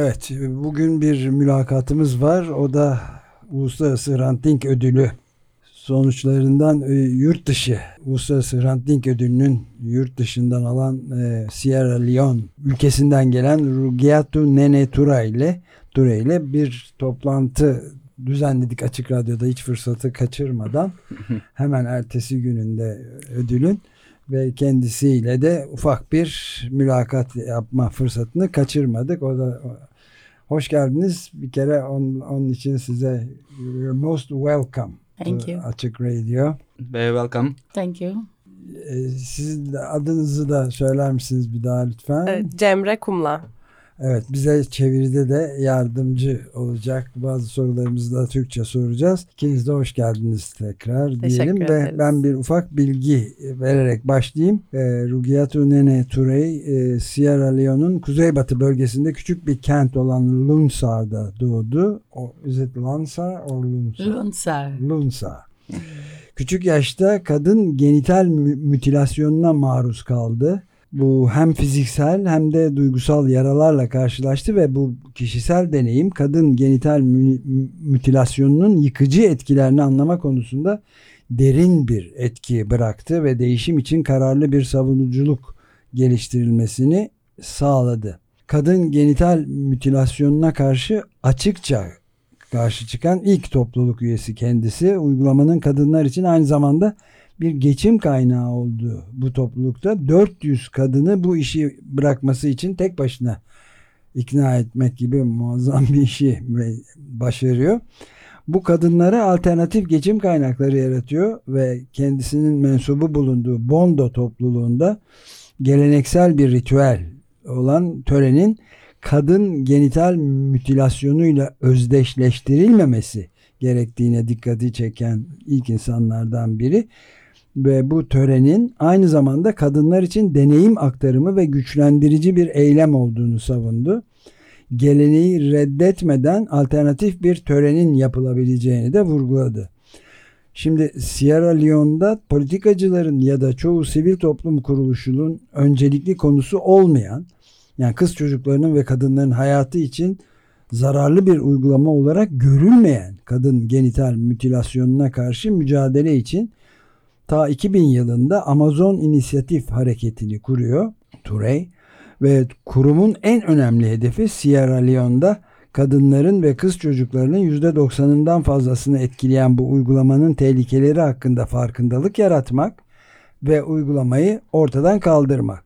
Evet, bugün bir mülakatımız var. O da Uluslararası Ranting Ödülü sonuçlarından e, yurt dışı Uluslararası Ranting Ödülü'nün yurt dışından alan e, Sierra Leone ülkesinden gelen Rugiatu Nene Tura ile Tura ile bir toplantı düzenledik Açık Radyo'da hiç fırsatı kaçırmadan hemen ertesi gününde ödülün ve kendisiyle de ufak bir mülakat yapma fırsatını kaçırmadık. O da hoş geldiniz. Bir kere onun, onun için size you're most welcome. Thank you. Açık Radio. Very welcome. Thank you. Ee, Siz adınızı da söyler misiniz bir daha lütfen? Evet, Cemre Kumla. Evet bize çeviride de yardımcı olacak. Bazı sorularımızı da Türkçe soracağız. İkiniz de hoş geldiniz tekrar Teşekkür diyelim ve ben bir ufak bilgi vererek başlayayım. E, Rugiatu Nene Turey e, Sierra Leone'un kuzeybatı bölgesinde küçük bir kent olan Lunsar'da doğdu. O, is it Lunsar or Lunsar? Lunsar. Lunsa. Küçük yaşta kadın genital mü- mütilasyonuna maruz kaldı. Bu hem fiziksel hem de duygusal yaralarla karşılaştı ve bu kişisel deneyim kadın genital mütilasyonunun yıkıcı etkilerini anlama konusunda derin bir etki bıraktı ve değişim için kararlı bir savunuculuk geliştirilmesini sağladı. Kadın genital mütilasyonuna karşı açıkça karşı çıkan ilk topluluk üyesi kendisi. Uygulamanın kadınlar için aynı zamanda bir geçim kaynağı olduğu bu toplulukta 400 kadını bu işi bırakması için tek başına ikna etmek gibi muazzam bir işi başarıyor. Bu kadınlara alternatif geçim kaynakları yaratıyor ve kendisinin mensubu bulunduğu Bondo topluluğunda geleneksel bir ritüel olan törenin kadın genital mütilasyonuyla özdeşleştirilmemesi gerektiğine dikkati çeken ilk insanlardan biri ve bu törenin aynı zamanda kadınlar için deneyim aktarımı ve güçlendirici bir eylem olduğunu savundu. Geleneği reddetmeden alternatif bir törenin yapılabileceğini de vurguladı. Şimdi Sierra Leone'da politikacıların ya da çoğu sivil toplum kuruluşunun öncelikli konusu olmayan yani kız çocuklarının ve kadınların hayatı için zararlı bir uygulama olarak görülmeyen kadın genital mütilasyonuna karşı mücadele için ta 2000 yılında Amazon İnisiyatif Hareketi'ni kuruyor Turey ve kurumun en önemli hedefi Sierra Leone'da kadınların ve kız çocuklarının %90'ından fazlasını etkileyen bu uygulamanın tehlikeleri hakkında farkındalık yaratmak ve uygulamayı ortadan kaldırmak.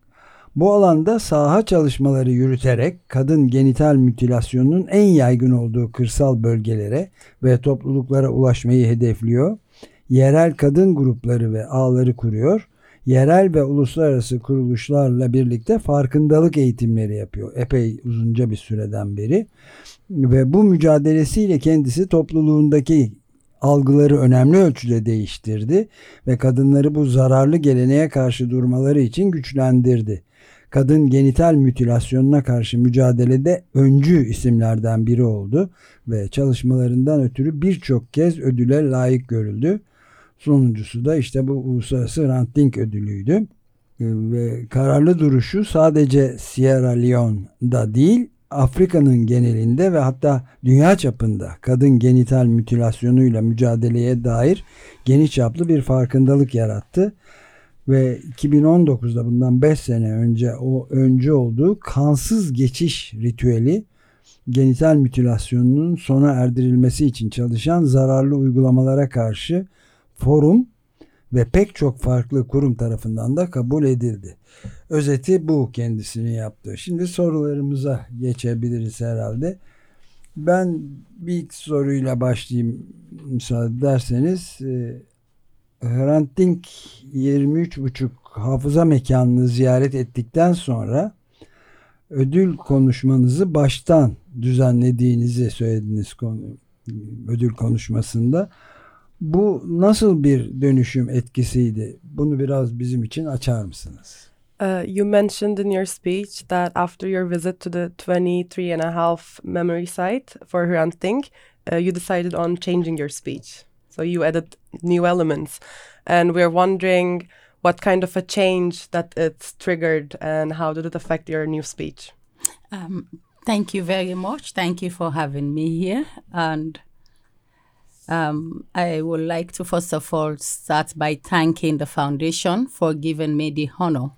Bu alanda saha çalışmaları yürüterek kadın genital mütilasyonunun en yaygın olduğu kırsal bölgelere ve topluluklara ulaşmayı hedefliyor. Yerel kadın grupları ve ağları kuruyor. Yerel ve uluslararası kuruluşlarla birlikte farkındalık eğitimleri yapıyor. Epey uzunca bir süreden beri. Ve bu mücadelesiyle kendisi topluluğundaki algıları önemli ölçüde değiştirdi ve kadınları bu zararlı geleneğe karşı durmaları için güçlendirdi kadın genital mütilasyonuna karşı mücadelede öncü isimlerden biri oldu ve çalışmalarından ötürü birçok kez ödüle layık görüldü. Sonuncusu da işte bu Uluslararası Ranting ödülüydü. Ee, Ve kararlı duruşu sadece Sierra Leone'da değil Afrika'nın genelinde ve hatta dünya çapında kadın genital mütilasyonuyla mücadeleye dair geniş çaplı bir farkındalık yarattı ve 2019'da bundan 5 sene önce o öncü olduğu kansız geçiş ritüeli genital mütilasyonunun sona erdirilmesi için çalışan zararlı uygulamalara karşı forum ve pek çok farklı kurum tarafından da kabul edildi. Özeti bu kendisini yaptı. Şimdi sorularımıza geçebiliriz herhalde. Ben bir ilk soruyla başlayayım müsaade ederseniz. Ee, Hrant Dink 23,5 hafıza mekanını ziyaret ettikten sonra ödül konuşmanızı baştan düzenlediğinizi söylediniz konu, ödül konuşmasında. Bu nasıl bir dönüşüm etkisiydi? Bunu biraz bizim için açar mısınız? Uh, you mentioned in your speech that after your visit to the 23 and a half memory site for Hrant Dink, uh, you decided on changing your speech. So you added new elements. And we're wondering what kind of a change that it's triggered and how did it affect your new speech? Um, Thank you very much. Thank you for having me here. And um, I would like to first of all start by thanking the foundation for giving me the honor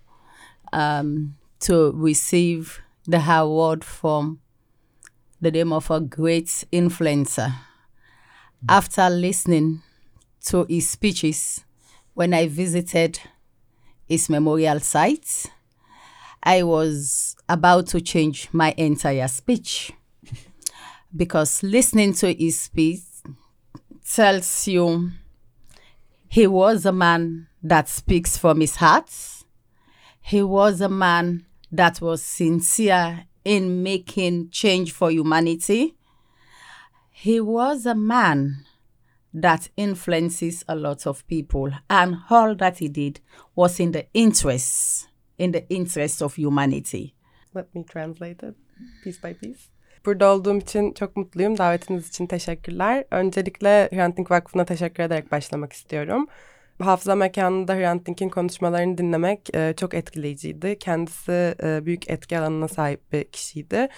um, to receive the award from the name of a great influencer. After listening to his speeches when I visited his memorial site, I was about to change my entire speech because listening to his speech tells you he was a man that speaks from his heart. He was a man that was sincere in making change for humanity. He was a man that influences a lot of people, and all that he did was in the interest, in the interest of humanity. Let me translate it piece by piece. Burada olduğum için çok mutluyum. Davetiniz için teşekkürler. Öncelikle Hrant Dink Vakfı'na teşekkür ederek başlamak istiyorum. Hafıza mekanında Hrant Dink'in konuşmalarını dinlemek e, çok etkileyiciydi. Kendisi e, büyük etki alanına sahip bir kişiydi.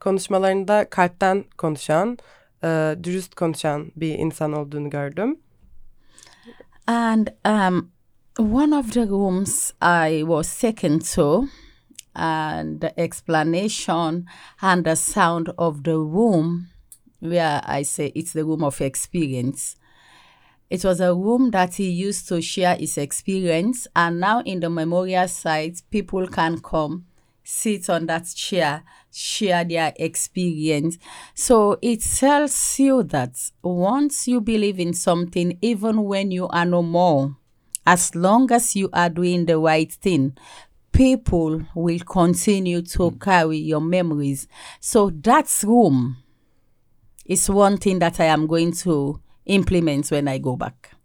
Konuşmalarında kalpten konuşan, e, dürüst konuşan bir insan olduğunu gördüm. And um, one of the rooms I was taken to, and the explanation and the sound of the room, where I say it's the room of experience. It was a room that he used to share his experience, and now in the memorial site, people can come, sit on that chair, share their experience. So it tells you that once you believe in something, even when you are no more, as long as you are doing the right thing, people will continue to carry your memories. So that room is one thing that I am going to implement when I go back.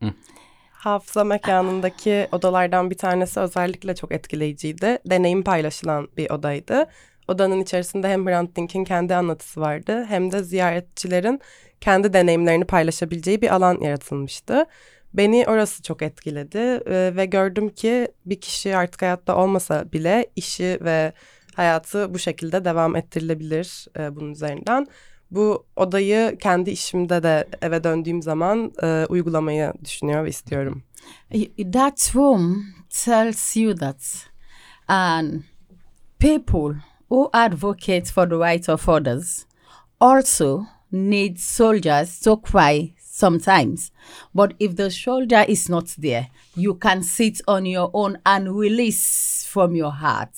Hafıza mekanındaki odalardan bir tanesi özellikle çok etkileyiciydi. Deneyim paylaşılan bir odaydı. Odanın içerisinde hem Hrant Dink'in kendi anlatısı vardı hem de ziyaretçilerin kendi deneyimlerini paylaşabileceği bir alan yaratılmıştı. Beni orası çok etkiledi e, ve gördüm ki bir kişi artık hayatta olmasa bile işi ve hayatı bu şekilde devam ettirilebilir e, bunun üzerinden. Bu odayı kendi işimde de eve döndüğüm zaman e, uygulamayı düşünüyor ve istiyorum. That room tells you that and people who advocate for the rights of others also need soldiers to cry sometimes. But if the shoulder is not there, you can sit on your own and release from your heart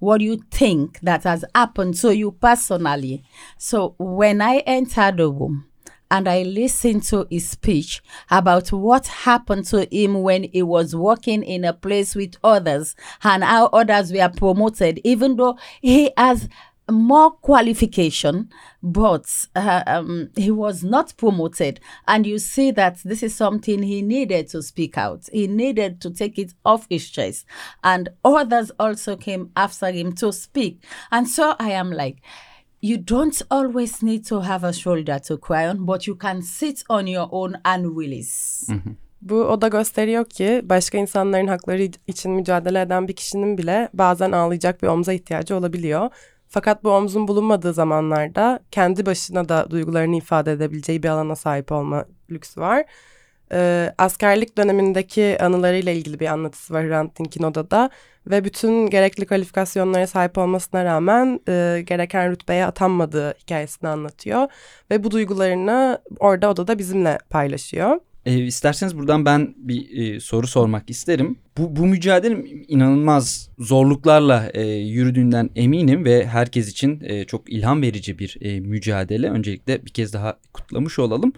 what you think that has happened to you personally. So when I entered the room, and I listened to his speech about what happened to him when he was working in a place with others and how others were promoted, even though he has more qualification, but uh, um, he was not promoted. And you see that this is something he needed to speak out. He needed to take it off his chest. And others also came after him to speak. And so I am like, you don't always need to have a shoulder to cry on, but you can sit on your own and release. Bu oda gösteriyor ki başka insanların hakları için mücadele eden bir kişinin bile bazen ağlayacak bir omza ihtiyacı olabiliyor. Fakat bu omzun bulunmadığı zamanlarda kendi başına da duygularını ifade edebileceği bir alana sahip olma lüksü var. Ee, askerlik dönemindeki anılarıyla ilgili bir anlatısı var Hrant Dink'in odada ve bütün gerekli kalifikasyonlara sahip olmasına rağmen e, gereken rütbeye atanmadığı hikayesini anlatıyor ve bu duygularını orada odada bizimle paylaşıyor. E, isterseniz buradan ben bir e, soru sormak isterim. Bu, bu mücadele inanılmaz zorluklarla e, yürüdüğünden eminim ve herkes için e, çok ilham verici bir e, mücadele. Öncelikle bir kez daha kutlamış olalım.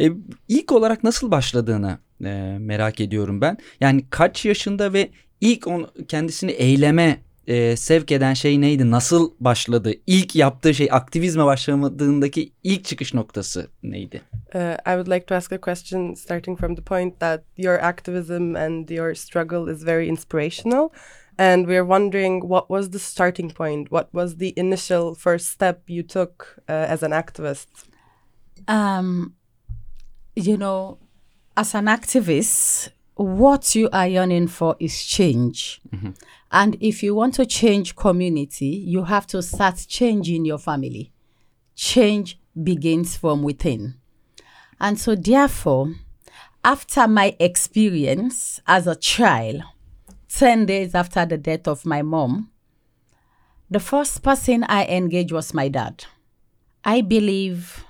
E, ilk olarak nasıl başladığını e, merak ediyorum ben. Yani kaç yaşında ve ilk on, kendisini eyleme e, sevk eden şey neydi? Nasıl başladı? İlk yaptığı şey aktivizme başlamadığındaki ilk çıkış noktası neydi? Uh, I would like to ask a question starting from the point that your activism and your struggle is very inspirational. And we're wondering what was the starting point? What was the initial first step you took uh, as an activist? Um, you know, as an activist, what you are yearning for is change. Mm-hmm. And if you want to change community, you have to start changing your family. Change begins from within. And so, therefore, after my experience as a child, 10 days after the death of my mom, the first person I engaged was my dad. I believe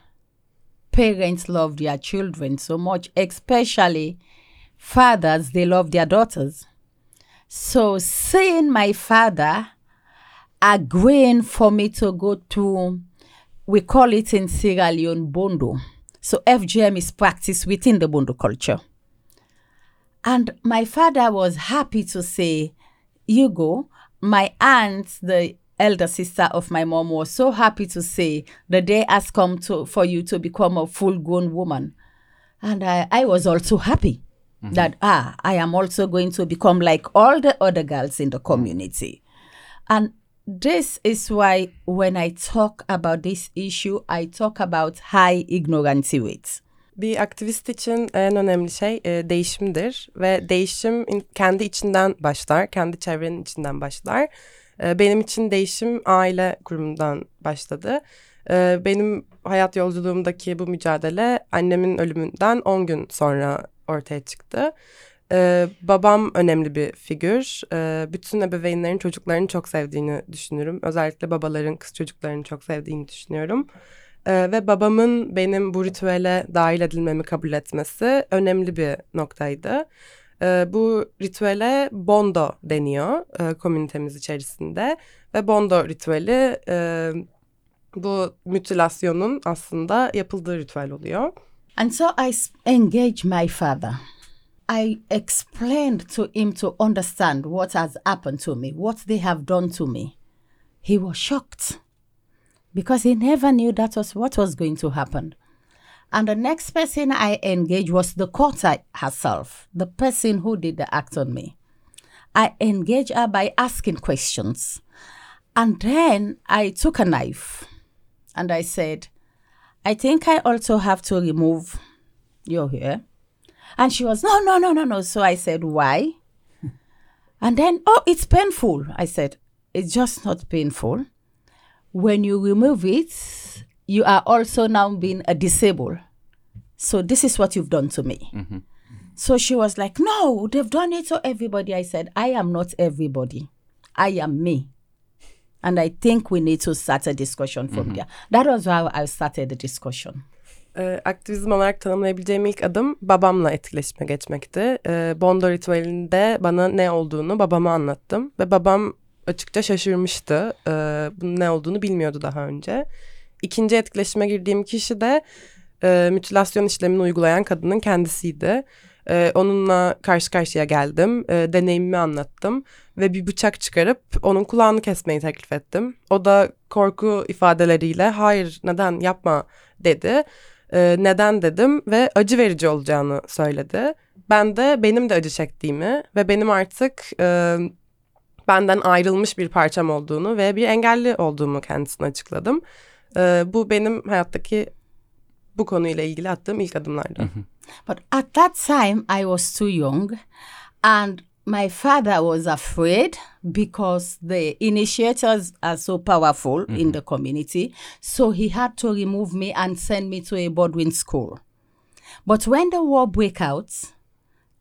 parents love their children so much, especially fathers, they love their daughters. So, seeing my father agreeing for me to go to, we call it in Sierra Leone, Bondo. So, FGM is practiced within the Bondo culture. And my father was happy to say, You go. My aunt, the elder sister of my mom, was so happy to say, The day has come to, for you to become a full grown woman. And I, I was also happy that, ah, I am also going to become like all the other girls in the community. And this is why when I talk about this issue, I talk about high ignorance rates. Bir aktivist için en önemli şey e, değişimdir ve değişim in- kendi içinden başlar, kendi çevrenin içinden başlar. E, benim için değişim aile kurumundan başladı. E, benim hayat yolculuğumdaki bu mücadele annemin ölümünden 10 gün sonra ortaya çıktı. E, babam önemli bir figür. E, bütün ebeveynlerin çocuklarını çok sevdiğini düşünüyorum. Özellikle babaların kız çocuklarını çok sevdiğini düşünüyorum. Ee, ve babamın benim bu ritüele dahil edilmemi kabul etmesi önemli bir noktaydı. Ee, bu ritüele Bondo deniyor e, komünitemiz içerisinde ve Bondo ritüeli e, bu mütilasyonun aslında yapıldığı ritüel oluyor. And so I engaged my father. I explained to him to understand what has happened to me, what they have done to me. He was shocked because he never knew that was what was going to happen. And the next person I engaged was the quarter herself, the person who did the act on me. I engaged her by asking questions. And then I took a knife and I said, I think I also have to remove your hair. And she was, no, no, no, no, no. So I said, why? and then, oh, it's painful. I said, it's just not painful. When you remove it, you are also now being a disabled. So this is what you've done to me. Mm-hmm. So she was like, no, they've done it to everybody. I said, I am not everybody. I am me. And I think we need to start a discussion from there. That was how I started the discussion. Ee, aktivizm olarak tanımlayabileceğim ilk adım babamla etkileşime geçmekti. Ee, Bondo ritüelinde bana ne olduğunu babama anlattım ve babam açıkça şaşırmıştı. Ee, bunun ne olduğunu bilmiyordu daha önce. İkinci etkileşime girdiğim kişi de e, mütilasyon işlemini uygulayan kadının kendisiydi. Ee, onunla karşı karşıya geldim, e, deneyimimi anlattım ve bir bıçak çıkarıp onun kulağını kesmeyi teklif ettim. O da korku ifadeleriyle hayır neden yapma dedi. Ee, neden dedim ve acı verici olacağını söyledi. Ben de benim de acı çektiğimi ve benim artık e, benden ayrılmış bir parçam olduğunu ve bir engelli olduğumu kendisine açıkladım. Ee, bu benim hayattaki bu konuyla ilgili attığım ilk adımlardı. But at that time, I was too young, and my father was afraid because the initiators are so powerful in mm-hmm. the community. So he had to remove me and send me to a boarding school. But when the war broke out,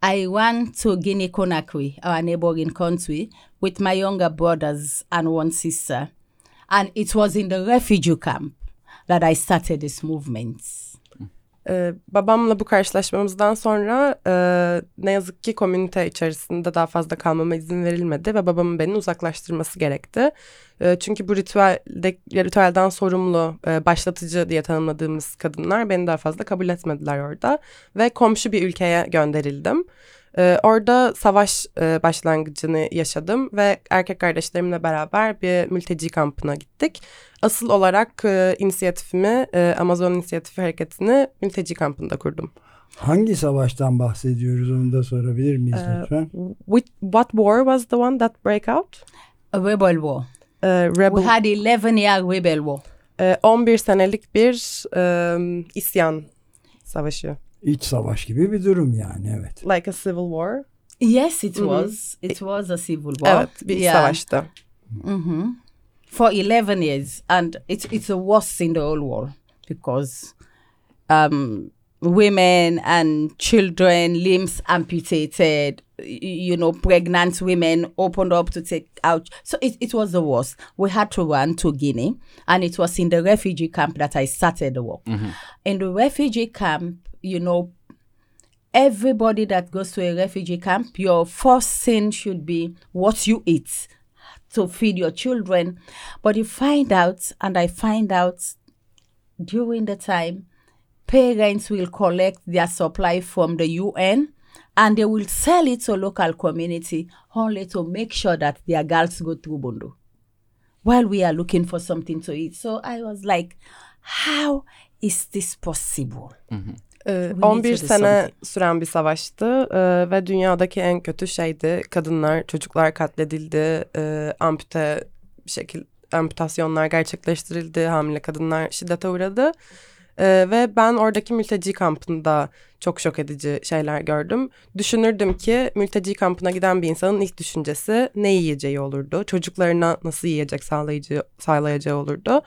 I went to Guinea Conakry, our neighboring country, with my younger brothers and one sister. And it was in the refugee camp that I started this movement. Ee, babamla bu karşılaşmamızdan sonra e, ne yazık ki komünite içerisinde daha fazla kalmama izin verilmedi ve babamın beni uzaklaştırması gerekti. E, çünkü bu ritüelde, ritüelden sorumlu, e, başlatıcı diye tanımladığımız kadınlar beni daha fazla kabul etmediler orada ve komşu bir ülkeye gönderildim. E, orada savaş e, başlangıcını yaşadım ve erkek kardeşlerimle beraber bir mülteci kampına gittik. Asıl olarak e, inisiyatifimi, e, Amazon İnisiyatifi Hareketi'ni mülteci kampında kurdum. Hangi savaştan bahsediyoruz onu da sorabilir miyiz Ee, lütfen? Which, what war was the one that break out? A rebel war. E, We rebel, had 11 year rebel war. e, 11 senelik bir e, isyan savaşı. İç savaş gibi bir durum yani evet. Like a civil war. Yes, it Mhm. was. It was a civil war. Evet, bir iç Yeah. savaştı. hmm For 11 years. And it's, it's the worst in the whole world because um, women and children, limbs amputated, you know, pregnant women opened up to take out. So it, it was the worst. We had to run to Guinea, and it was in the refugee camp that I started the work. In the refugee camp, you know, everybody that goes to a refugee camp, your first thing should be what you eat to feed your children. But you find out, and I find out during the time, parents will collect their supply from the UN and they will sell it to local community only to make sure that their girls go through Bondo while we are looking for something to eat. So I was like, how is this possible? Mm-hmm. Ee, need 11 to do sene süren bir savaştı ee, ve dünyadaki en kötü şeydi. Kadınlar, çocuklar katledildi, e, ampute bir şekilde amputasyonlar gerçekleştirildi, hamile kadınlar şiddete uğradı. Ee, ve ben oradaki mülteci kampında çok şok edici şeyler gördüm. Düşünürdüm ki mülteci kampına giden bir insanın ilk düşüncesi ne yiyeceği olurdu. Çocuklarına nasıl yiyecek sağlayıcı, sağlayacağı olurdu.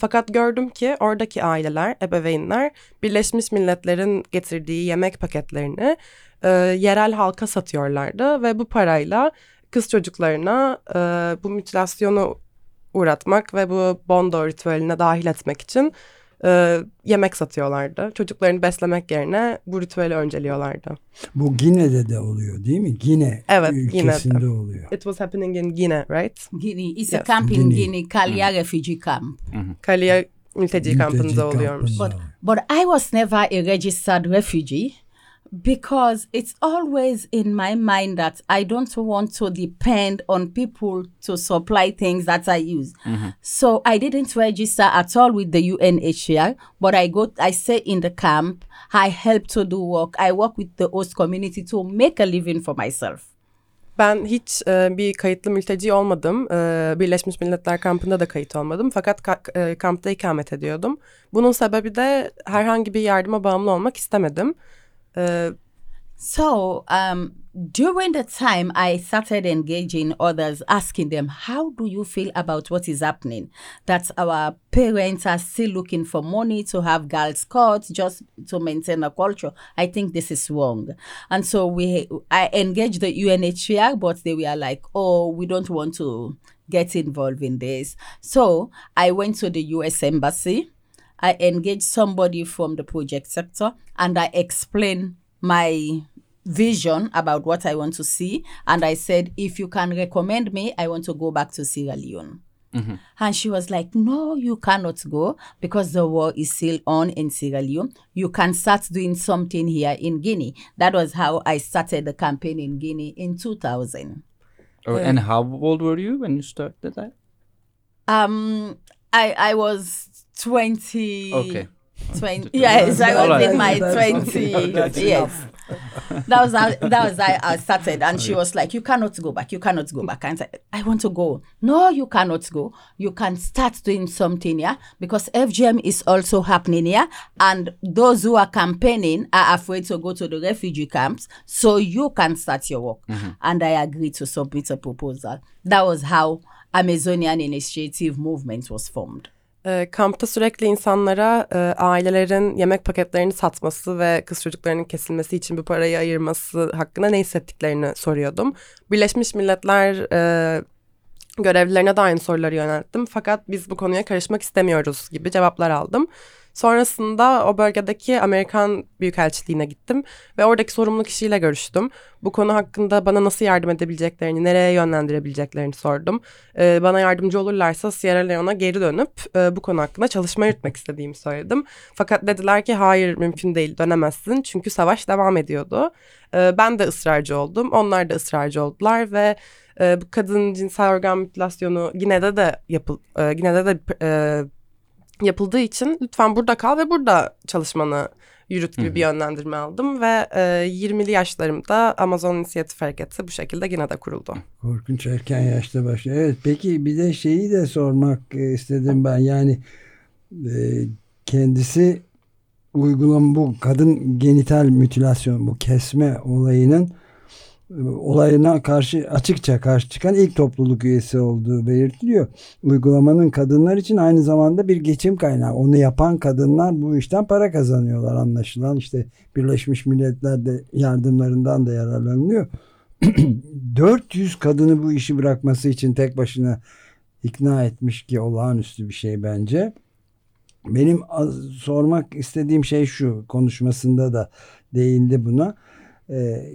Fakat gördüm ki oradaki aileler, ebeveynler Birleşmiş Milletler'in getirdiği yemek paketlerini e, yerel halka satıyorlardı ve bu parayla kız çocuklarına e, bu mutilasyonu uğratmak ve bu bondo ritüeline dahil etmek için e, yemek satıyorlardı. Çocuklarını beslemek yerine bu ritüeli önceliyorlardı. Bu Gine'de de oluyor değil mi? Gine Evet, ülkesinde Gine'de. oluyor. It was happening in Guinea, right? Guinea. It's Yes. a camp in Guinea. Guinea, Kalia refugee camp. Kalia mülteci Mülteci kampında oluyormuş. kampında. But I was never a registered refugee because it's always in my mind that I don't want to depend on people to supply things that I use. So I didn't register at all with the UNHCR, but I go I stay in the camp, I help to do work, I work with the host community to make a living for myself. Ben hiç e, bir kayıtlı mülteci olmadım. E, Birleşmiş Milletler kampında da kayıt olmadım. Fakat ka- e, kampta ikamet ediyordum. Bunun sebebi de herhangi bir yardıma bağımlı olmak istemedim. So um, during the time, I started engaging others, asking them, How do you feel about what is happening? That our parents are still looking for money to have girls' courts just to maintain a culture. I think this is wrong. And so we, I engaged the UNHCR, but they were like, Oh, we don't want to get involved in this. So I went to the US Embassy. I engaged somebody from the project sector and I explained my vision about what I want to see. And I said, if you can recommend me, I want to go back to Sierra Leone. And she was like, No, you cannot go because the war is still on in Sierra Leone. You can start doing something here in Guinea. That was how I started the campaign in Guinea in 2000. Oh, and how old were you when you started that? Um, I I was 20. Okay. 20 yes i was Alright. in my That's- 20 that's yes that was how that was how i started. And she was like you cannot go back. You cannot go back. And I, said, I want to go. No you cannot go. You can start doing something here because fgm is also happening here and those who are campaigning are afraid to go to the refugee camps so you can start your work. Mm-hmm. And i agreed to submit a proposal. That was how amazonian initiative movement was formed e, kampta sürekli insanlara e, ailelerin yemek paketlerini satması ve kız çocuklarının kesilmesi için bu parayı ayırması hakkında ne hissettiklerini soruyordum. Birleşmiş Milletler e, görevlilerine de aynı soruları yönelttim. Fakat biz bu konuya karışmak istemiyoruz gibi cevaplar aldım. Sonrasında o bölgedeki Amerikan Büyükelçiliğine gittim ve oradaki sorumlu kişiyle görüştüm. Bu konu hakkında bana nasıl yardım edebileceklerini, nereye yönlendirebileceklerini sordum. Ee, bana yardımcı olurlarsa Sierra Leone'a geri dönüp e, bu konu hakkında çalışma yürütmek istediğimi söyledim. Fakat dediler ki hayır mümkün değil dönemezsin çünkü savaş devam ediyordu. Ee, ben de ısrarcı oldum, onlar da ısrarcı oldular ve e, bu kadın cinsel organ mutilasyonu Gine'de de yapıl, e, Gine'de de e, yapıldığı için lütfen burada kal ve burada çalışmanı yürüt gibi bir yönlendirme aldım ve e, 20'li yaşlarımda Amazon İnisiyatif Hareketi bu şekilde Gine'de kuruldu. Korkunç erken yaşta başlıyor. Evet peki bir de şeyi de sormak e, istedim ben. Yani e, kendisi uygulama bu kadın genital mütilasyon bu kesme olayının olayına karşı açıkça karşı çıkan ilk topluluk üyesi olduğu belirtiliyor. Uygulamanın kadınlar için aynı zamanda bir geçim kaynağı. Onu yapan kadınlar bu işten para kazanıyorlar anlaşılan. İşte Birleşmiş Milletler de yardımlarından da yararlanıyor. 400 kadını bu işi bırakması için tek başına ikna etmiş ki olağanüstü bir şey bence. Benim sormak istediğim şey şu konuşmasında da değindi buna. Ee,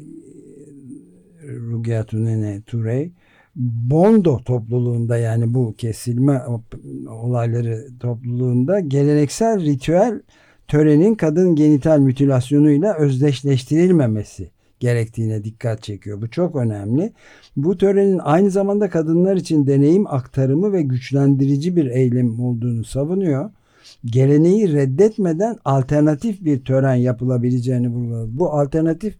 Rugia Tunene Turey Bondo topluluğunda yani bu kesilme olayları topluluğunda geleneksel ritüel törenin kadın genital mütilasyonuyla özdeşleştirilmemesi gerektiğine dikkat çekiyor. Bu çok önemli. Bu törenin aynı zamanda kadınlar için deneyim aktarımı ve güçlendirici bir eylem olduğunu savunuyor. Geleneği reddetmeden alternatif bir tören yapılabileceğini vurguladı. Bu alternatif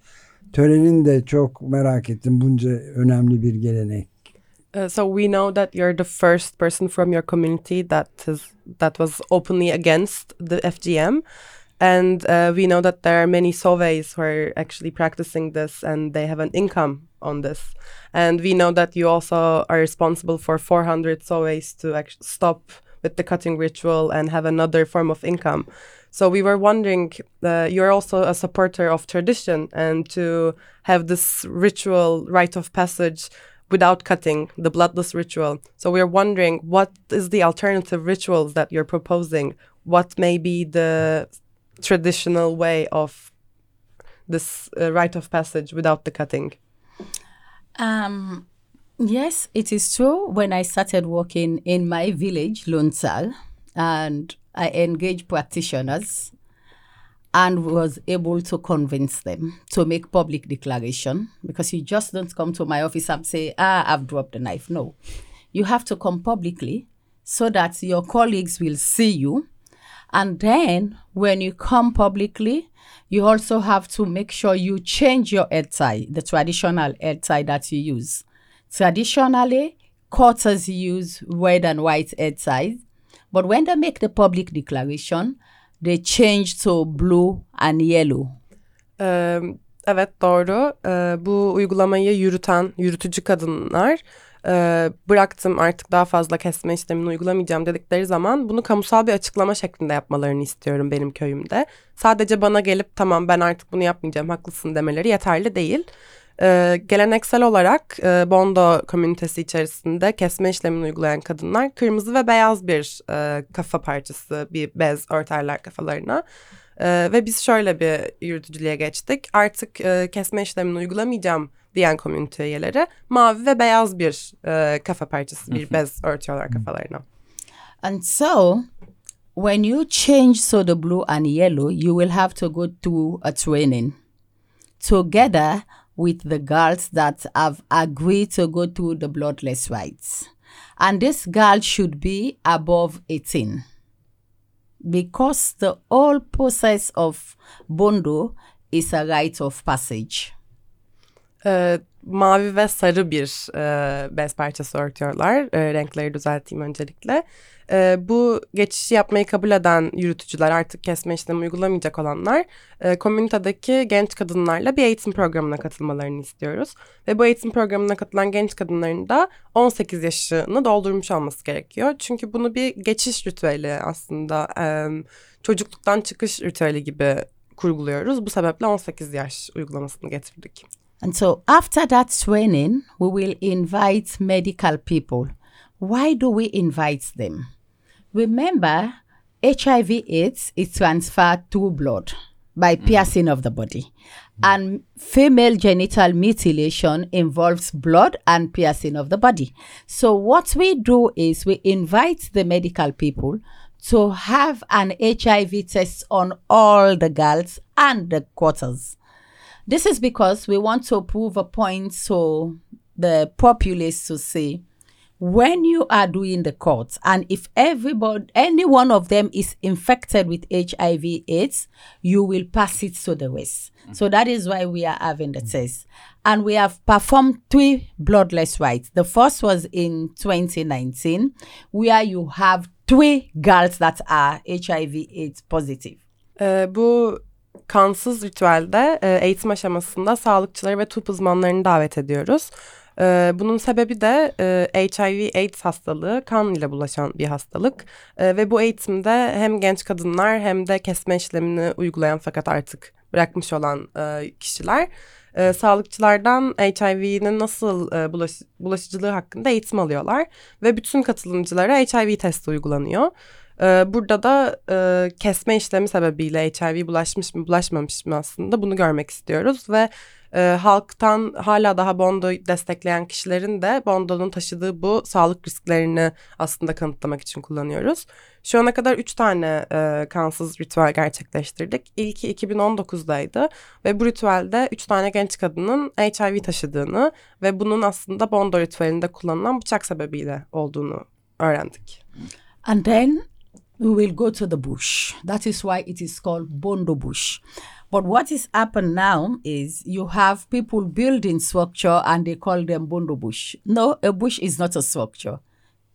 törenin de çok merak ettim. Bunca önemli bir gelenek. Uh, so we know that you're the first person from your community that is that was openly against the FGM, and uh, we know that there are many Soveis who are actually practicing this and they have an income on this. And we know that you also are responsible for 400 Soveis to stop with the cutting ritual and have another form of income. So we were wondering, uh, you're also a supporter of tradition and to have this ritual rite of passage without cutting the bloodless ritual. So we're wondering what is the alternative rituals that you're proposing? What may be the traditional way of this uh, rite of passage without the cutting? Um, yes, it is true. When I started working in my village, Lunsal, and I engaged practitioners and was able to convince them to make public declaration because you just don't come to my office and say, ah, I've dropped the knife. No. You have to come publicly so that your colleagues will see you. And then when you come publicly, you also have to make sure you change your head tie, the traditional head tie that you use. Traditionally, quarters use red and white head ties, but when they make the public declaration, they change to blue and yellow. Ee, evet doğru. Bu uygulamayı yürüten yürütücü kadınlar bıraktım artık daha fazla kesme işlemini uygulamayacağım dedikleri zaman bunu kamusal bir açıklama şeklinde yapmalarını istiyorum benim köyümde. Sadece bana gelip tamam ben artık bunu yapmayacağım haklısın demeleri yeterli değil. Ee, geleneksel olarak e, Bondo komünitesi içerisinde kesme işlemini uygulayan kadınlar kırmızı ve beyaz bir e, kafa parçası, bir bez örterler kafalarına. Ee, ve biz şöyle bir yürütücülüğe geçtik. Artık e, kesme işlemini uygulamayacağım diyen komünite üyeleri mavi ve beyaz bir e, kafa parçası, bir bez örtüyorlar kafalarına. And so, when you change so the blue and yellow, you will have to go through a training together with the girls that have agreed to go through the bloodless rites. And this girl should be above 18 because the whole process of Bondo is a rite of passage. Ee, mavi ve sarı bir e, bez parçası örtüyorlar. E, renkleri düzelteyim öncelikle. E, bu geçişi yapmayı kabul eden yürütücüler artık kesme işlemi uygulamayacak olanlar e, komünitedeki genç kadınlarla bir eğitim programına katılmalarını istiyoruz. Ve bu eğitim programına katılan genç kadınların da 18 yaşını doldurmuş olması gerekiyor. Çünkü bunu bir geçiş ritüeli aslında e, çocukluktan çıkış ritüeli gibi kurguluyoruz. Bu sebeple 18 yaş uygulamasını getirdik. And so after that training, we will invite medical people. Why do we invite them? Remember, HIV AIDS is transferred through blood by mm. piercing of the body. And female genital mutilation involves blood and piercing of the body. So what we do is we invite the medical people to have an HIV test on all the girls and the quarters. This is because we want to prove a point so the populace to see when you are doing the courts and if everybody any one of them is infected with HIV AIDS, you will pass it to the rest. Mm-hmm. So that is why we are having the mm-hmm. test. And we have performed three bloodless rites. The first was in 2019, where you have three girls that are HIV AIDS positive. Uh, ee, bu kansız ritüelde e, eğitim aşamasında sağlıkçıları ve tıp uzmanlarını davet ediyoruz. Ee, bunun sebebi de e, HIV/AIDS hastalığı kan ile bulaşan bir hastalık E, ve bu eğitimde hem genç kadınlar hem de kesme işlemini uygulayan fakat artık bırakmış olan e, kişiler e, sağlıkçılardan HIV'nin nasıl e, bulaş- bulaşıcılığı hakkında eğitim alıyorlar ve bütün katılımcılara HIV testi uygulanıyor. Ee, burada da e, kesme işlemi sebebiyle HIV bulaşmış mı bulaşmamış mı aslında bunu görmek istiyoruz ve e, halktan hala daha Bondo'yu destekleyen kişilerin de Bondo'nun taşıdığı bu sağlık risklerini aslında kanıtlamak için kullanıyoruz. Şu ana kadar 3 tane e, kansız ritüel gerçekleştirdik. İlki 2019'daydı ve bu ritüelde 3 tane genç kadının HIV taşıdığını ve bunun aslında Bondo ritüelinde kullanılan bıçak sebebiyle olduğunu öğrendik. And then we will go to the bush. That is why it is called Bondo Bush. But what is happened now is you have people building structure and they call them Bondo Bush. No, a bush is not a structure.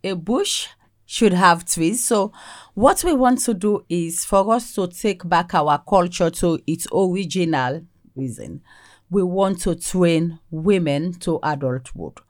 A bush should have trees. So what we want to do is for us to take back our culture to its original reason. We want to train women to adulthood.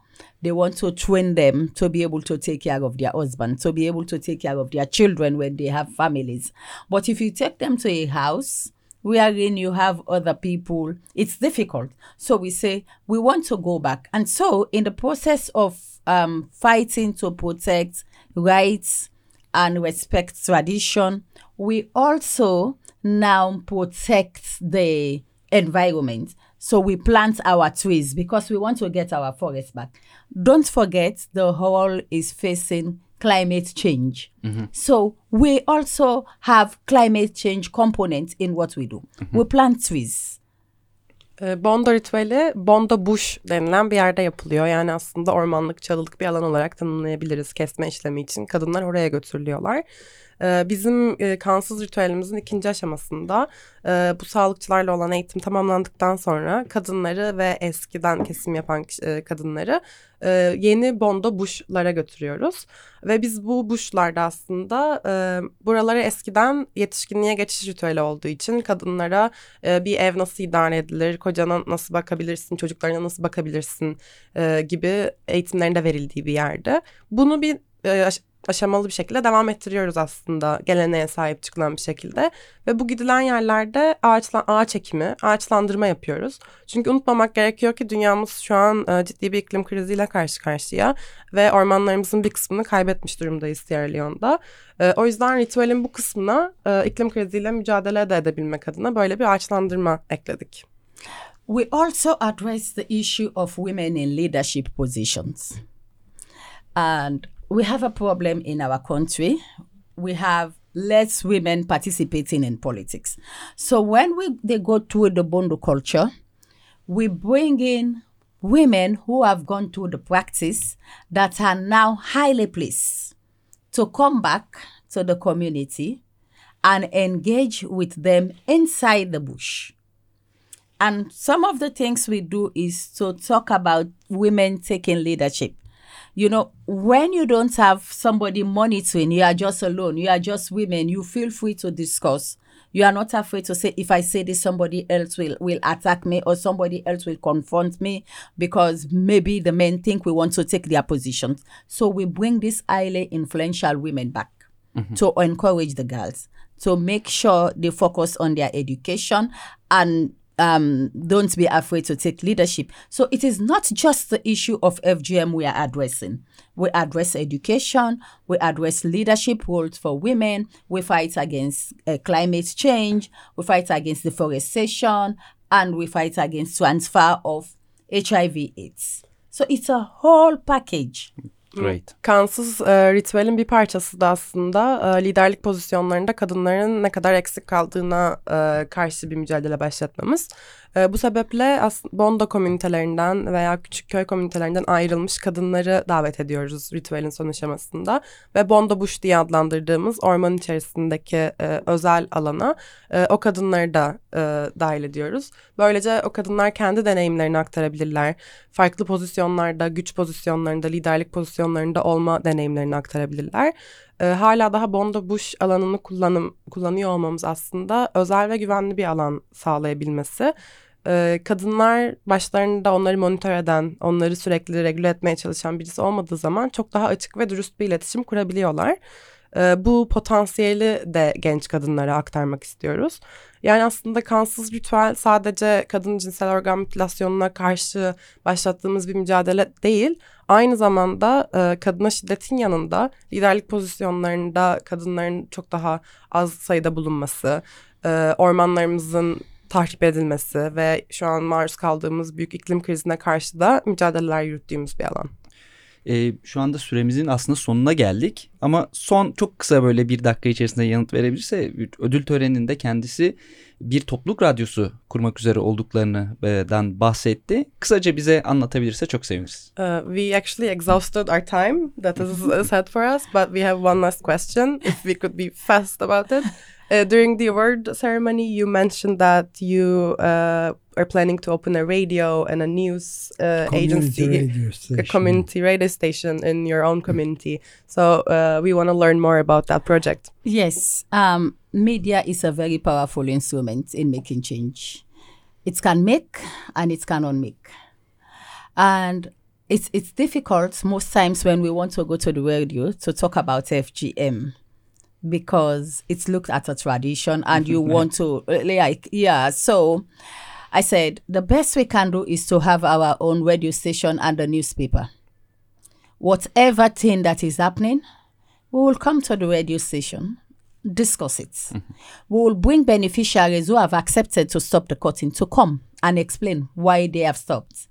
They want to train them to be able to take care of their husband, to be able to take care of their children when they have families. But if you take them to a house wherein you have other people, it's difficult. So we say we want to go back. And so, in the process of um, fighting to protect rights and respect tradition, we also now protect the environment. So we plant our trees because we want to get our forest back. Don't forget the whole is facing climate change. Mm-hmm. So we also have climate change component in what we do. Mm-hmm. We plant trees. Bondo ritüeli Bondo Bush denilen bir yerde yapılıyor. Yani aslında ormanlık, çalılık bir alan olarak tanımlayabiliriz kesme işlemi için. Kadınlar oraya götürülüyorlar. E, Bizim e, kansız ritüelimizin ikinci aşamasında e, bu sağlıkçılarla olan eğitim tamamlandıktan sonra kadınları ve eskiden kesim yapan e, kadınları yeni Bondo Bush'lara götürüyoruz. Ve biz bu Bush'larda aslında buraları eskiden yetişkinliğe geçiş ritüeli olduğu için kadınlara bir ev nasıl idare edilir, kocana nasıl bakabilirsin, çocuklarına nasıl bakabilirsin gibi eğitimlerin de verildiği bir yerde. Bunu bir aşamalı bir şekilde devam ettiriyoruz aslında geleneğe sahip çıkılan bir şekilde. Ve bu gidilen yerlerde ağaçla, ağaç ekimi, ağaçlandırma yapıyoruz. Çünkü unutmamak gerekiyor ki dünyamız şu an e, ciddi bir iklim kriziyle karşı karşıya ve ormanlarımızın bir kısmını kaybetmiş durumdayız Sierra Leone'da. E, o yüzden ritüelin bu kısmına e, iklim kriziyle mücadele de edebilmek adına böyle bir ağaçlandırma ekledik. We also address the issue of women in leadership positions. And we have a problem in our country. We have less women participating in politics. So when we they go through the Bondo culture, we bring in women who have gone through the practice that are now highly placed to come back to the community and engage with them inside the bush. And some of the things we do is to talk about women taking leadership. You know, when you don't have somebody monitoring, you are just alone, you are just women, you feel free to discuss. You are not afraid to say, if I say this, somebody else will, will attack me or somebody else will confront me because maybe the men think we want to take their positions. So we bring these highly influential women back mm-hmm. to encourage the girls to make sure they focus on their education and um, don't be afraid to take leadership. So it is not just the issue of FGM we are addressing. We address education, we address leadership roles for women, we fight against uh, climate change, we fight against deforestation, and we fight against transfer of HIV/AIDS. So it's a whole package. Great. Kansız e, ritüelin bir parçası da aslında e, liderlik pozisyonlarında kadınların ne kadar eksik kaldığına e, karşı bir mücadele başlatmamız. E, bu sebeple Bondo komünitelerinden veya küçük köy komünitelerinden ayrılmış kadınları davet ediyoruz ritüelin son aşamasında. Ve Bondo Bush diye adlandırdığımız orman içerisindeki e, özel alana e, o kadınları da e, dahil ediyoruz. Böylece o kadınlar kendi deneyimlerini aktarabilirler. Farklı pozisyonlarda, güç pozisyonlarında, liderlik pozisyonlarında olma deneyimlerini aktarabilirler. Ee, hala daha Bondo Bush alanını kullanım kullanıyor olmamız aslında özel ve güvenli bir alan sağlayabilmesi. Ee, kadınlar başlarında onları monitör eden, onları sürekli regüle etmeye çalışan birisi olmadığı zaman çok daha açık ve dürüst bir iletişim kurabiliyorlar. Ee, bu potansiyeli de genç kadınlara aktarmak istiyoruz. Yani aslında kansız ritüel sadece kadın cinsel organ mutilasyonuna karşı başlattığımız bir mücadele değil. Aynı zamanda e, kadına şiddetin yanında liderlik pozisyonlarında kadınların çok daha az sayıda bulunması, e, ormanlarımızın tahrip edilmesi ve şu an maruz kaldığımız büyük iklim krizine karşı da mücadeleler yürüttüğümüz bir alan. Ee, şu anda süremizin aslında sonuna geldik. Ama son çok kısa böyle bir dakika içerisinde yanıt verebilirse ödül töreninde kendisi bir topluluk radyosu kurmak üzere olduklarından bahsetti. Kısaca bize anlatabilirse çok seviniriz. Uh, we actually exhausted our time that is set for us, but we have one last question. If we could be fast about it. Uh, during the award ceremony, you mentioned that you uh, are planning to open a radio and a news uh, Community agency, radio a community radio station in your own community. So uh, we want to learn more about that project. Yes, um, media is a very powerful instrument in making change. It can make and it can unmake. And it's, it's difficult most times when we want to go to the radio to talk about FGM because it's looked at a tradition and you want to, like, yeah. So I said the best we can do is to have our own radio station and a newspaper. Whatever thing that is happening, we will come to the radio station, discuss it. Mm-hmm. We will bring beneficiaries who have accepted to stop the cutting to come and explain why they have stopped.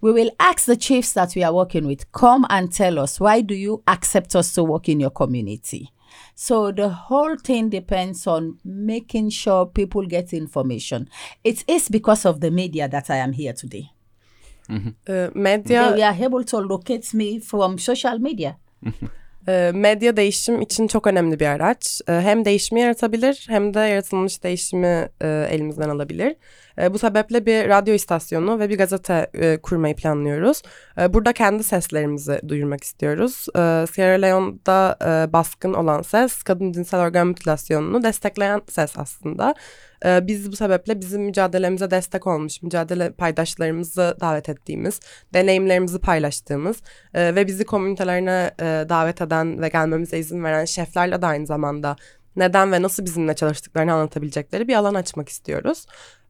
We will ask the chiefs that we are working with, come and tell us why do you accept us to work in your community? So the whole thing depends on making sure people get information. It is because of the media that I am here today. Uh, medya They were able to locate me from social media. E, medya değişim için çok önemli bir araç. E, hem değişimi yaratabilir hem de yaratılmış değişimi e, elimizden alabilir. E, bu sebeple bir radyo istasyonu ve bir gazete e, kurmayı planlıyoruz. Burada kendi seslerimizi duyurmak istiyoruz. Sierra Leone'da e, baskın olan ses, kadın cinsel organ mutilasyonunu destekleyen ses aslında. E, biz bu sebeple bizim mücadelemize destek olmuş, mücadele paydaşlarımızı davet ettiğimiz, deneyimlerimizi paylaştığımız e, ve bizi komünitelerine e, davet eden ve gelmemize izin veren şeflerle de aynı zamanda neden ve nasıl bizimle çalıştıklarını anlatabilecekleri bir alan açmak istiyoruz.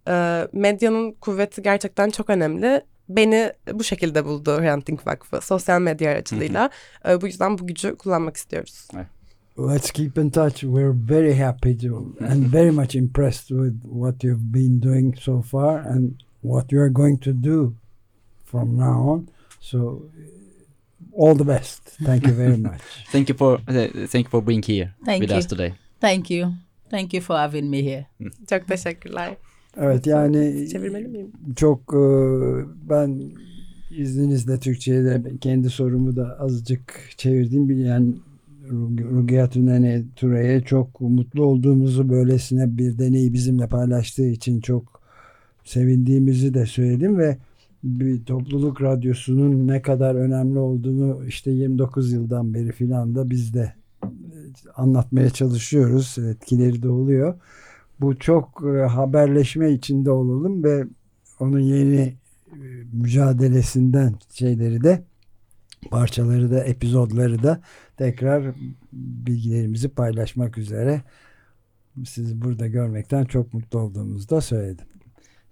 E, medyanın kuvveti gerçekten çok önemli. Beni bu şekilde buldu Hrant Dink Vakfı sosyal medya aracılığıyla. E, bu yüzden bu gücü kullanmak istiyoruz. Let's keep in touch. We're very happy to and very much impressed with what you've been doing so far and what you are going to do from now on. So, all the best. Thank you very much. Thank you for uh, thank you for being here Thank with you. us today. Thank you. Thank you for having me here. Çok teşekkürler. Evet yani Çevirmeli miyim? çok e, ben izninizle Türkçe'ye de kendi sorumu da azıcık çevirdim. Bir Yani Rugia Tünene Ture'ye çok mutlu olduğumuzu böylesine bir deneyi bizimle paylaştığı için çok sevindiğimizi de söyledim ve bir topluluk radyosunun ne kadar önemli olduğunu işte 29 yıldan beri filan da biz de e, anlatmaya çalışıyoruz. Etkileri de oluyor. Bu çok e, haberleşme içinde olalım ve onun yeni e, mücadelesinden şeyleri de parçaları da epizodları da tekrar bilgilerimizi paylaşmak üzere sizi burada görmekten çok mutlu olduğumuzu da söyledim.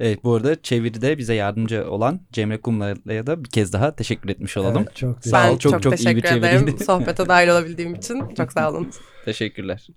Evet bu arada çeviride bize yardımcı olan Cemre Kumlar'a da bir kez daha teşekkür etmiş olalım. Evet, çok Sağ ol, Ben çok- çok, çok iyi bir teşekkür ederim sohbete dahil olabildiğim için. Çok sağ olun. Teşekkürler.